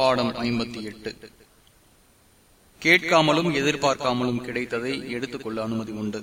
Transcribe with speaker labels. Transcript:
Speaker 1: பாடம் ஐம்பத்தி எட்டு. கேட்காமலும் எதிர்பார்க்காமலும் கிடைத்ததை எடுத்துக்கொள்ள அனுமதி உண்டு.